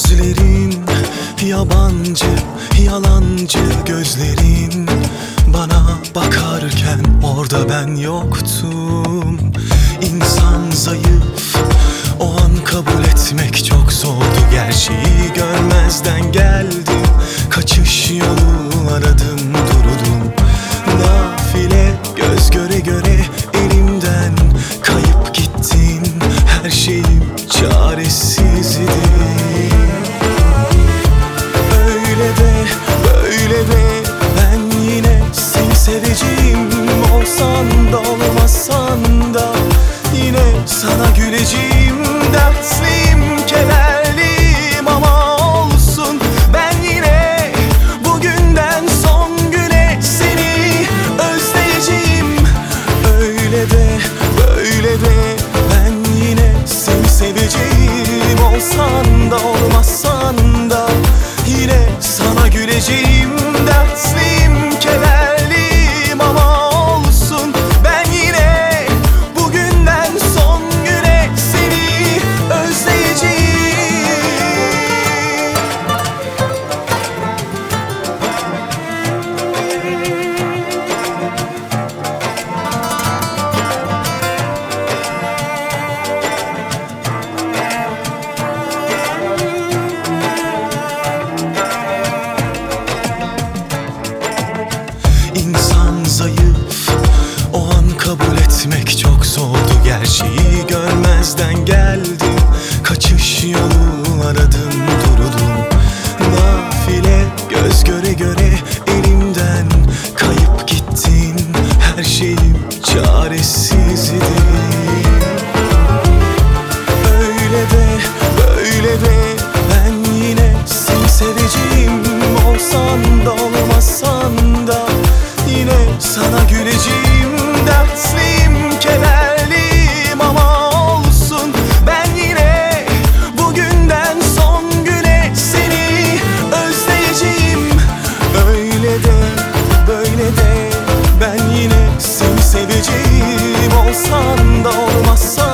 Sözlerin yabancı Yalancı gözlerin. Bana bakarken orada ben yoktum. İnsan zayıf O an kabul etmek çok zordu. Gerçeği görmezden geldim Kaçış yolu aradım durdum. Nafile göz göre göre elimden kayıp gittin. Her şeyim çaresizdi seveceğim Olsan da olmasan da yine sana güleceğim Göz oldu gerçeği görmezden geldim. Kaçış yolu aradım durdum. Nafile göz göre göre elimden Kayıp gittin. Her şeyim çaresizdi. olsan da olmazsa